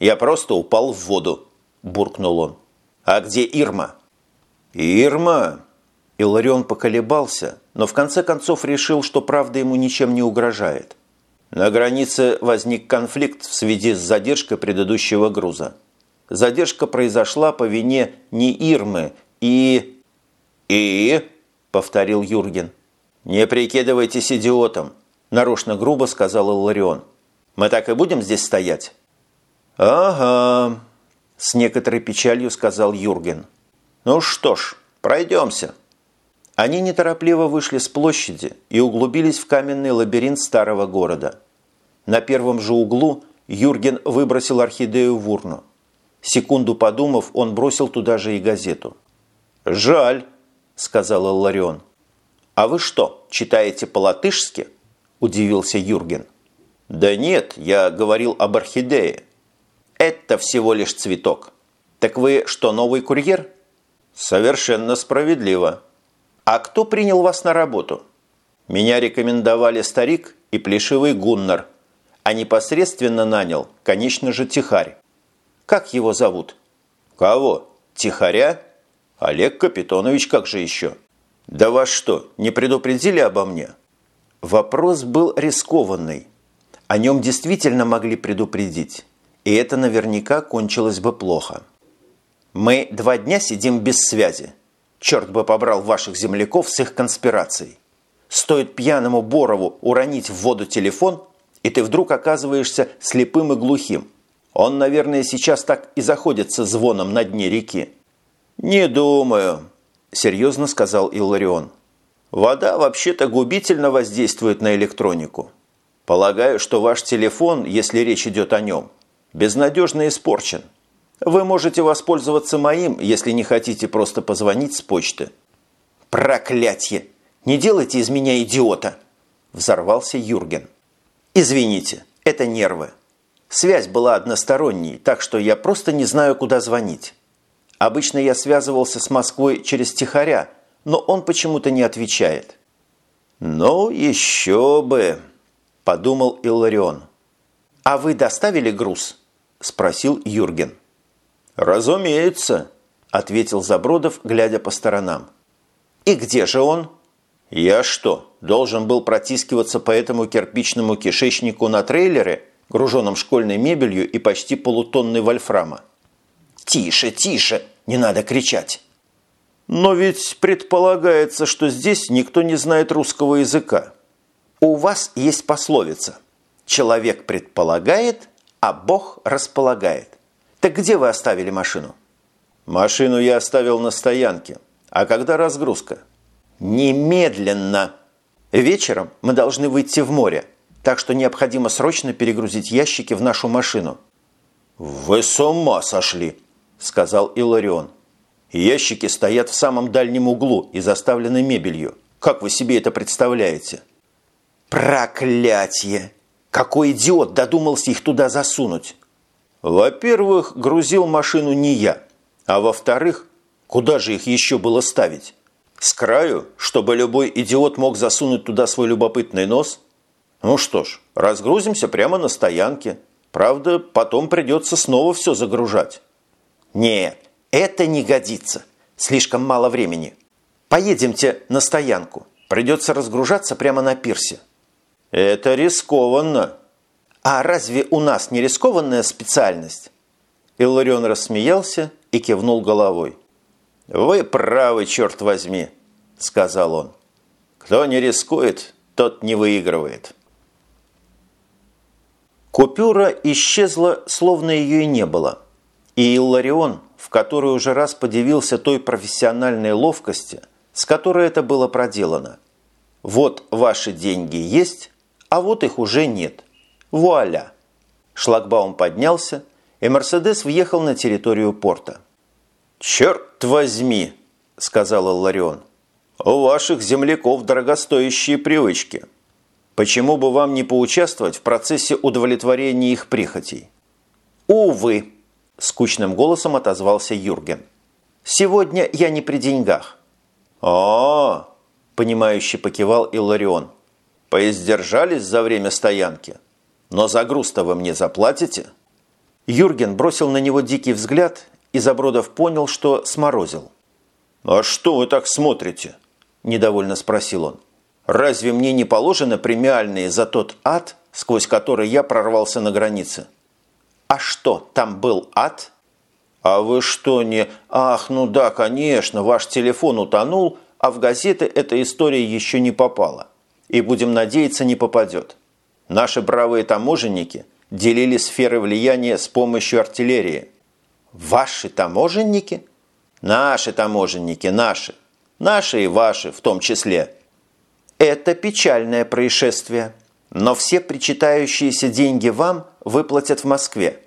Я просто упал в воду», – буркнул он. «А где Ирма?» «Ирма?» Иларион поколебался, но в конце концов решил, что правда ему ничем не угрожает. На границе возник конфликт в связи с задержкой предыдущего груза. Задержка произошла по вине не Ирмы и... «И?» – повторил Юрген. «Не прикидывайтесь идиотом», – нарочно грубо сказал Иларион. «Мы так и будем здесь стоять?» «Ага», – с некоторой печалью сказал Юрген. «Ну что ж, пройдемся». Они неторопливо вышли с площади и углубились в каменный лабиринт старого города. На первом же углу Юрген выбросил орхидею в урну. Секунду подумав, он бросил туда же и газету. «Жаль», – сказал Ларион. «А вы что, читаете по-латышски?» – удивился Юрген. «Да нет, я говорил об орхидее». «Это всего лишь цветок. Так вы что, новый курьер?» «Совершенно справедливо». «А кто принял вас на работу?» «Меня рекомендовали старик и плешивый Гуннар, а непосредственно нанял, конечно же, Тихарь. Как его зовут?» «Кого? Тихаря?» «Олег Капитонович, как же еще?» «Да вас что, не предупредили обо мне?» Вопрос был рискованный. О нем действительно могли предупредить. И это наверняка кончилось бы плохо. «Мы два дня сидим без связи. Черт бы побрал ваших земляков с их конспирацией. Стоит пьяному Борову уронить в воду телефон, и ты вдруг оказываешься слепым и глухим. Он, наверное, сейчас так и заходится звоном на дне реки. «Не думаю», – серьезно сказал Илларион. «Вода вообще-то губительно воздействует на электронику. Полагаю, что ваш телефон, если речь идет о нем, безнадежно испорчен. Вы можете воспользоваться моим, если не хотите просто позвонить с почты». «Проклятье! Не делайте из меня идиота!» – взорвался Юрген. «Извините, это нервы. Связь была односторонней, так что я просто не знаю, куда звонить. Обычно я связывался с Москвой через Тихаря, но он почему-то не отвечает». «Ну, еще бы!» – подумал Илларион. «А вы доставили груз?» – спросил Юрген. «Разумеется», – ответил Забродов, глядя по сторонам. «И где же он?» «Я что, должен был протискиваться по этому кирпичному кишечнику на трейлере груженном школьной мебелью и почти полутонной вольфрама. «Тише, тише! Не надо кричать!» «Но ведь предполагается, что здесь никто не знает русского языка. У вас есть пословица «Человек предполагает, а Бог располагает». Так где вы оставили машину?» «Машину я оставил на стоянке. А когда разгрузка?» «Немедленно! Вечером мы должны выйти в море так что необходимо срочно перегрузить ящики в нашу машину». «Вы с ума сошли!» – сказал Иларион. «Ящики стоят в самом дальнем углу и заставлены мебелью. Как вы себе это представляете?» «Проклятие! Какой идиот додумался их туда засунуть!» «Во-первых, грузил машину не я, а во-вторых, куда же их еще было ставить? С краю, чтобы любой идиот мог засунуть туда свой любопытный нос?» Ну что ж, разгрузимся прямо на стоянке. Правда, потом придется снова все загружать. Нет, это не годится. Слишком мало времени. Поедемте на стоянку. Придется разгружаться прямо на пирсе. Это рискованно. А разве у нас не рискованная специальность? Илларион рассмеялся и кивнул головой. «Вы правы, черт возьми», – сказал он. «Кто не рискует, тот не выигрывает». Купюра исчезла, словно ее и не было. И Илларион, в который уже раз подивился той профессиональной ловкости, с которой это было проделано. Вот ваши деньги есть, а вот их уже нет. Вуаля! Шлагбаум поднялся, и Мерседес въехал на территорию порта. «Черт возьми!» – сказал Илларион. «У ваших земляков дорогостоящие привычки». Почему бы вам не поучаствовать в процессе удовлетворения их прихотей? Увы, скучным голосом отозвался Юрген. Сегодня я не при деньгах. А, -а, -а понимающе покивал Илларион. Поиздержались за время стоянки. Но за груз-то вы мне заплатите? Юрген бросил на него дикий взгляд, и Забродов понял, что сморозил. «А что вы так смотрите?» – недовольно спросил он. «Разве мне не положено премиальные за тот ад, сквозь который я прорвался на границе?» «А что, там был ад?» «А вы что не... Ах, ну да, конечно, ваш телефон утонул, а в газеты эта история еще не попала. И, будем надеяться, не попадет. Наши бравые таможенники делили сферы влияния с помощью артиллерии». «Ваши таможенники?» «Наши таможенники, наши. Наши и ваши в том числе». «Это печальное происшествие. Но все причитающиеся деньги вам выплатят в Москве.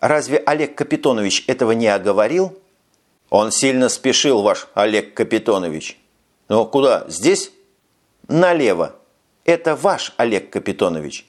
Разве Олег Капитонович этого не оговорил? Он сильно спешил, ваш Олег Капитонович. Ну, куда? Здесь? Налево. Это ваш Олег Капитонович.